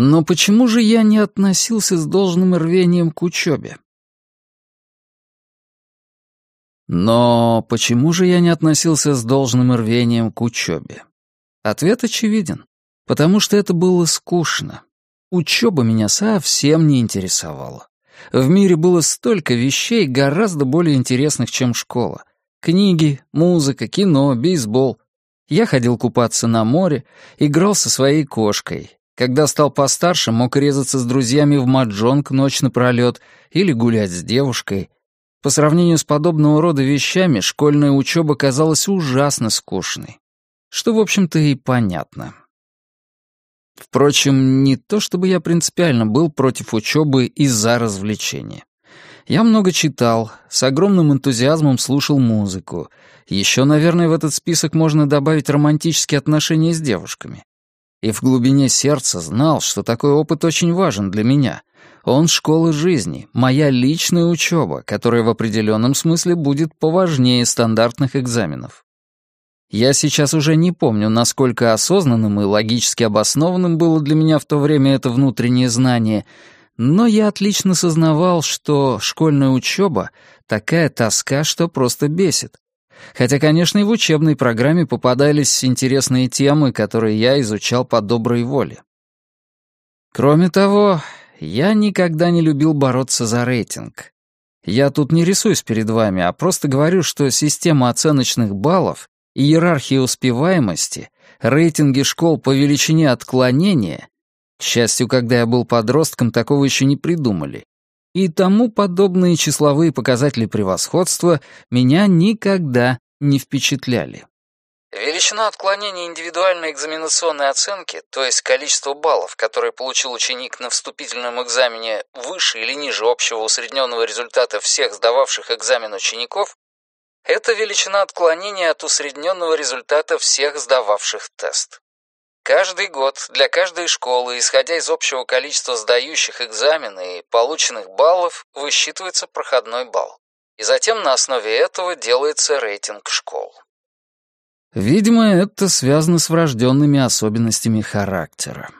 Но почему же я не относился с должным рвением к учебе? Но почему же я не относился с должным рвением к учебе? Ответ очевиден. Потому что это было скучно. Учеба меня совсем не интересовала. В мире было столько вещей, гораздо более интересных, чем школа. Книги, музыка, кино, бейсбол. Я ходил купаться на море, играл со своей кошкой. Когда стал постарше, мог резаться с друзьями в маджонг ночь напролёт или гулять с девушкой. По сравнению с подобного рода вещами, школьная учеба казалась ужасно скучной. Что, в общем-то, и понятно. Впрочем, не то чтобы я принципиально был против учебы и за развлечения. Я много читал, с огромным энтузиазмом слушал музыку. Еще, наверное, в этот список можно добавить романтические отношения с девушками. И в глубине сердца знал, что такой опыт очень важен для меня. Он школа жизни, моя личная учеба, которая в определенном смысле будет поважнее стандартных экзаменов. Я сейчас уже не помню, насколько осознанным и логически обоснованным было для меня в то время это внутреннее знание, но я отлично сознавал, что школьная учеба — такая тоска, что просто бесит. Хотя, конечно, и в учебной программе попадались интересные темы, которые я изучал по доброй воле. Кроме того, я никогда не любил бороться за рейтинг. Я тут не рисуюсь перед вами, а просто говорю, что система оценочных баллов иерархия успеваемости, рейтинги школ по величине отклонения, к счастью, когда я был подростком, такого еще не придумали, и тому подобные числовые показатели превосходства меня никогда не впечатляли. Величина отклонения индивидуальной экзаменационной оценки, то есть количество баллов, которые получил ученик на вступительном экзамене выше или ниже общего усредненного результата всех сдававших экзамен учеников, это величина отклонения от усредненного результата всех сдававших тест. Каждый год для каждой школы, исходя из общего количества сдающих экзамены и полученных баллов, высчитывается проходной балл. И затем на основе этого делается рейтинг школ. Видимо, это связано с врожденными особенностями характера.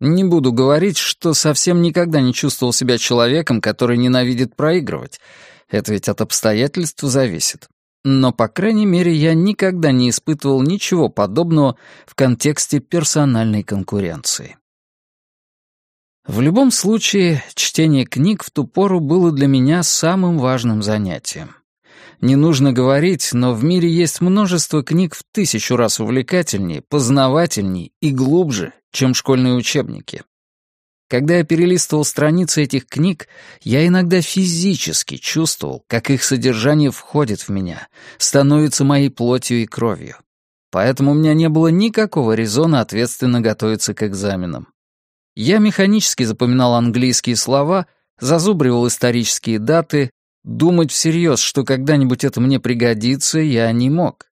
Не буду говорить, что совсем никогда не чувствовал себя человеком, который ненавидит проигрывать. Это ведь от обстоятельств зависит. Но, по крайней мере, я никогда не испытывал ничего подобного в контексте персональной конкуренции. В любом случае, чтение книг в ту пору было для меня самым важным занятием. Не нужно говорить, но в мире есть множество книг в тысячу раз увлекательнее, познавательней и глубже, чем школьные учебники. Когда я перелистывал страницы этих книг, я иногда физически чувствовал, как их содержание входит в меня, становится моей плотью и кровью. Поэтому у меня не было никакого резона ответственно готовиться к экзаменам. Я механически запоминал английские слова, зазубривал исторические даты, думать всерьез, что когда-нибудь это мне пригодится, я не мог.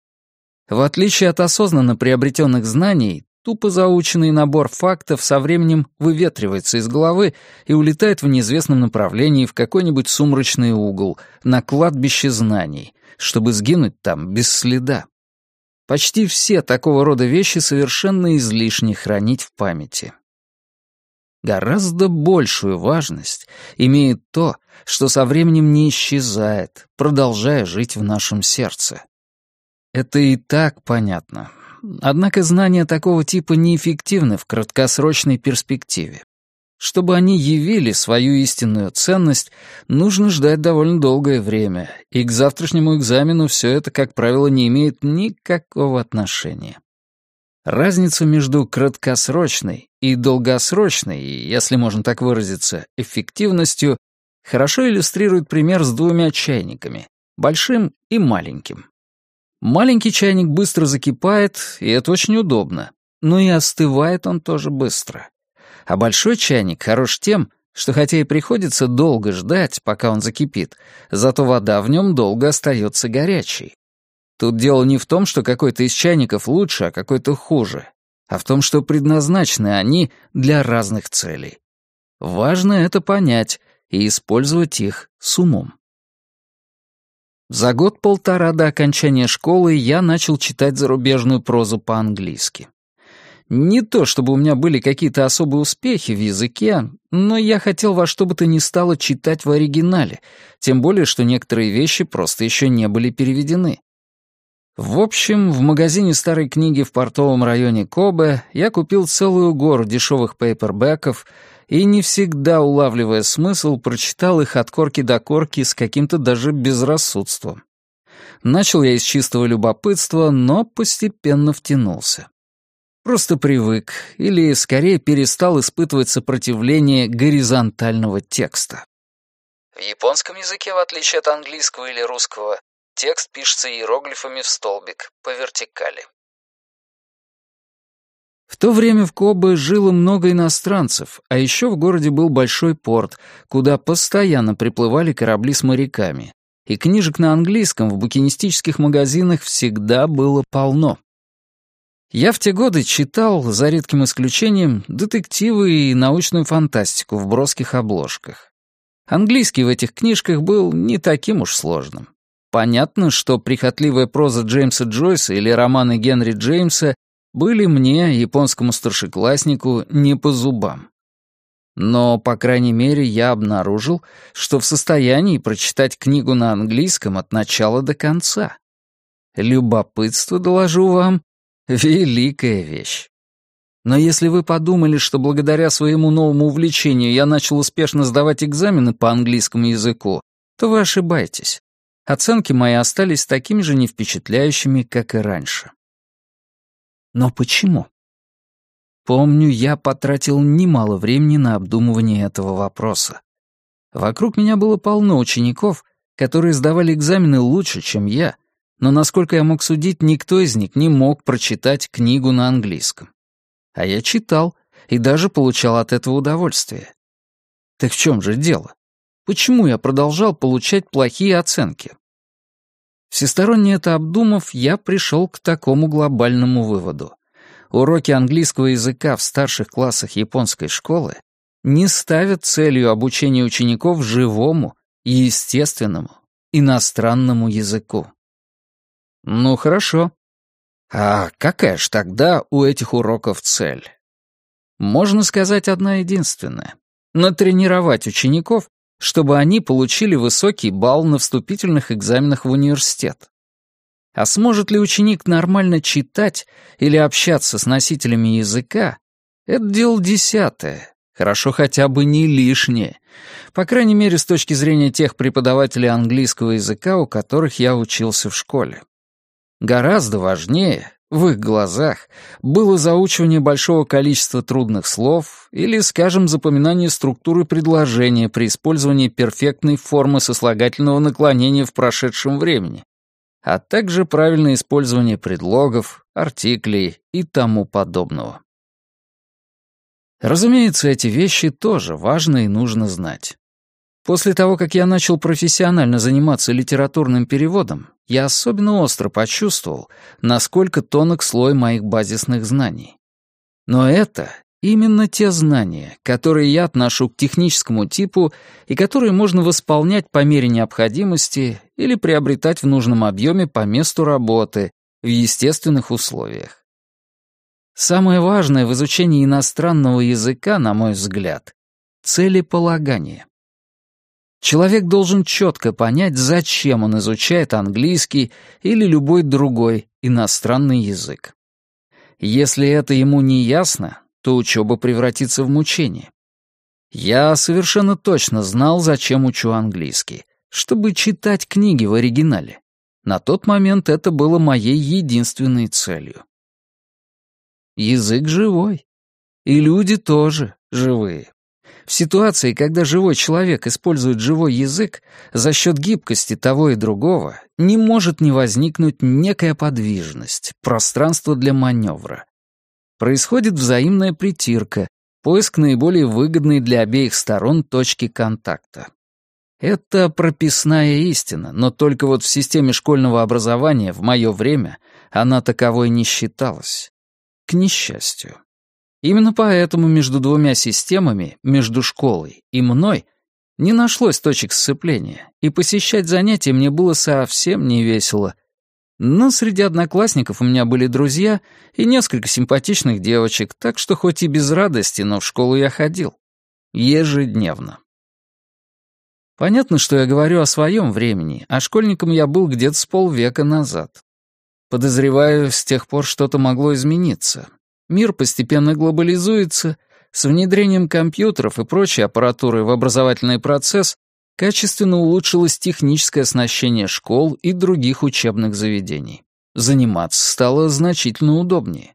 В отличие от осознанно приобретенных знаний, Тупо заученный набор фактов со временем выветривается из головы и улетает в неизвестном направлении в какой-нибудь сумрачный угол, на кладбище знаний, чтобы сгинуть там без следа. Почти все такого рода вещи совершенно излишне хранить в памяти. Гораздо большую важность имеет то, что со временем не исчезает, продолжая жить в нашем сердце. Это и так понятно, Однако знания такого типа неэффективны в краткосрочной перспективе. Чтобы они явили свою истинную ценность, нужно ждать довольно долгое время, и к завтрашнему экзамену все это, как правило, не имеет никакого отношения. Разницу между краткосрочной и долгосрочной, если можно так выразиться, эффективностью хорошо иллюстрирует пример с двумя чайниками — большим и маленьким. Маленький чайник быстро закипает, и это очень удобно. Но и остывает он тоже быстро. А большой чайник хорош тем, что хотя и приходится долго ждать, пока он закипит, зато вода в нем долго остается горячей. Тут дело не в том, что какой-то из чайников лучше, а какой-то хуже, а в том, что предназначены они для разных целей. Важно это понять и использовать их с умом. За год-полтора до окончания школы я начал читать зарубежную прозу по-английски. Не то, чтобы у меня были какие-то особые успехи в языке, но я хотел во что бы то ни стало читать в оригинале, тем более, что некоторые вещи просто еще не были переведены. В общем, в магазине старой книги в портовом районе Кобе я купил целую гору дешевых пейпербэков и, не всегда улавливая смысл, прочитал их от корки до корки с каким-то даже безрассудством. Начал я из чистого любопытства, но постепенно втянулся. Просто привык, или скорее перестал испытывать сопротивление горизонтального текста. В японском языке, в отличие от английского или русского, текст пишется иероглифами в столбик, по вертикали. В то время в Кобе жило много иностранцев, а еще в городе был большой порт, куда постоянно приплывали корабли с моряками, и книжек на английском в букинистических магазинах всегда было полно. Я в те годы читал, за редким исключением, детективы и научную фантастику в броских обложках. Английский в этих книжках был не таким уж сложным. Понятно, что прихотливая проза Джеймса Джойса или романы Генри Джеймса были мне, японскому старшекласснику, не по зубам. Но, по крайней мере, я обнаружил, что в состоянии прочитать книгу на английском от начала до конца. Любопытство, доложу вам, Великая вещь. Но если вы подумали, что благодаря своему новому увлечению я начал успешно сдавать экзамены по английскому языку, то вы ошибаетесь. Оценки мои остались такими же невпечатляющими, как и раньше. Но почему? Помню, я потратил немало времени на обдумывание этого вопроса. Вокруг меня было полно учеников, которые сдавали экзамены лучше, чем я, но, насколько я мог судить, никто из них не мог прочитать книгу на английском. А я читал и даже получал от этого удовольствие. Так в чем же дело? Почему я продолжал получать плохие оценки? Всесторонне это обдумав, я пришел к такому глобальному выводу. Уроки английского языка в старших классах японской школы не ставят целью обучения учеников живому и естественному иностранному языку. Ну, хорошо. А какая ж тогда у этих уроков цель? Можно сказать, одна единственная. Натренировать учеников, чтобы они получили высокий балл на вступительных экзаменах в университет. А сможет ли ученик нормально читать или общаться с носителями языка, это дело десятое, хорошо хотя бы не лишнее, по крайней мере, с точки зрения тех преподавателей английского языка, у которых я учился в школе. Гораздо важнее, в их глазах, было заучивание большого количества трудных слов или, скажем, запоминание структуры предложения при использовании перфектной формы сослагательного наклонения в прошедшем времени, а также правильное использование предлогов, артиклей и тому подобного. Разумеется, эти вещи тоже важно и нужно знать. После того, как я начал профессионально заниматься литературным переводом, я особенно остро почувствовал, насколько тонок слой моих базисных знаний. Но это именно те знания, которые я отношу к техническому типу и которые можно восполнять по мере необходимости или приобретать в нужном объеме по месту работы в естественных условиях. Самое важное в изучении иностранного языка, на мой взгляд, целеполагание. Человек должен четко понять, зачем он изучает английский или любой другой иностранный язык. Если это ему не ясно, то учеба превратится в мучение. Я совершенно точно знал, зачем учу английский, чтобы читать книги в оригинале. На тот момент это было моей единственной целью. Язык живой. И люди тоже живые. В ситуации, когда живой человек использует живой язык, за счет гибкости того и другого не может не возникнуть некая подвижность, пространство для маневра. Происходит взаимная притирка, поиск наиболее выгодной для обеих сторон точки контакта. Это прописная истина, но только вот в системе школьного образования в мое время она таковой не считалась. К несчастью. Именно поэтому между двумя системами, между школой и мной, не нашлось точек сцепления, и посещать занятия мне было совсем не весело. Но среди одноклассников у меня были друзья и несколько симпатичных девочек, так что хоть и без радости, но в школу я ходил. Ежедневно. Понятно, что я говорю о своем времени, а школьником я был где-то с полвека назад. Подозреваю, с тех пор что-то могло измениться. Мир постепенно глобализуется, с внедрением компьютеров и прочей аппаратуры в образовательный процесс качественно улучшилось техническое оснащение школ и других учебных заведений. Заниматься стало значительно удобнее.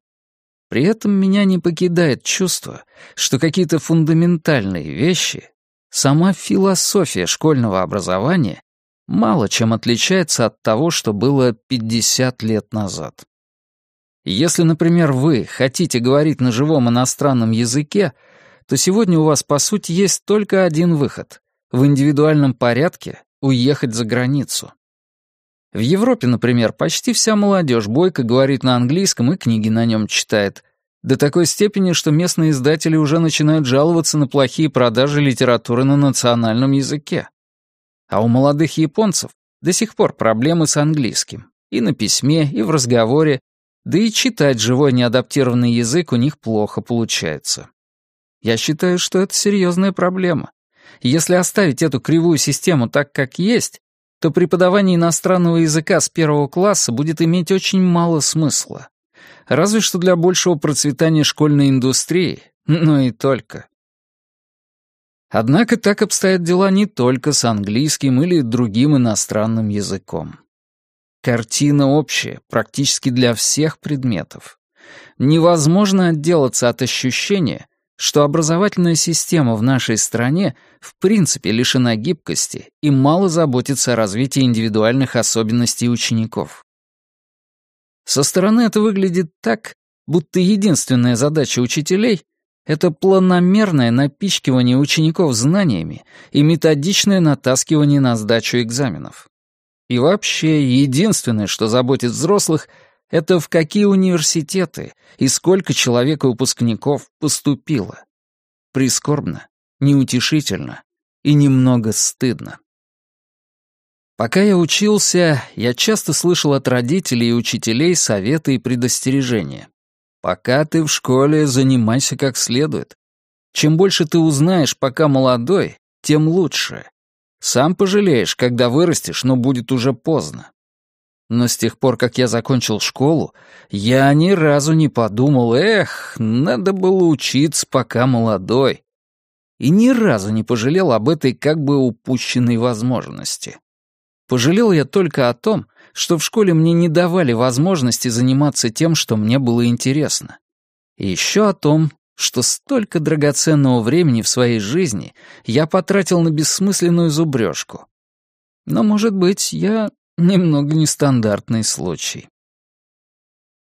При этом меня не покидает чувство, что какие-то фундаментальные вещи, сама философия школьного образования мало чем отличается от того, что было 50 лет назад. Если, например, вы хотите говорить на живом иностранном языке, то сегодня у вас, по сути, есть только один выход в индивидуальном порядке уехать за границу. В Европе, например, почти вся молодежь бойко говорит на английском и книги на нем читает, до такой степени, что местные издатели уже начинают жаловаться на плохие продажи литературы на национальном языке. А у молодых японцев до сих пор проблемы с английским. И на письме, и в разговоре, да и читать живой неадаптированный язык у них плохо получается. Я считаю, что это серьезная проблема. Если оставить эту кривую систему так, как есть, то преподавание иностранного языка с первого класса будет иметь очень мало смысла. Разве что для большего процветания школьной индустрии, но и только. Однако так обстоят дела не только с английским или другим иностранным языком. Картина общая, практически для всех предметов. Невозможно отделаться от ощущения, что образовательная система в нашей стране в принципе лишена гибкости и мало заботится о развитии индивидуальных особенностей учеников. Со стороны это выглядит так, будто единственная задача учителей — это планомерное напичкивание учеников знаниями и методичное натаскивание на сдачу экзаменов. И вообще, единственное, что заботит взрослых — это в какие университеты и сколько человек выпускников поступило. Прискорбно, неутешительно и немного стыдно. Пока я учился, я часто слышал от родителей и учителей советы и предостережения. Пока ты в школе, занимайся как следует. Чем больше ты узнаешь, пока молодой, тем лучше. Сам пожалеешь, когда вырастешь, но будет уже поздно. Но с тех пор, как я закончил школу, я ни разу не подумал, эх, надо было учиться, пока молодой. И ни разу не пожалел об этой как бы упущенной возможности. Пожалел я только о том, что в школе мне не давали возможности заниматься тем, что мне было интересно. И еще о том, что столько драгоценного времени в своей жизни я потратил на бессмысленную зубрежку. Но, может быть, я Немного нестандартный случай.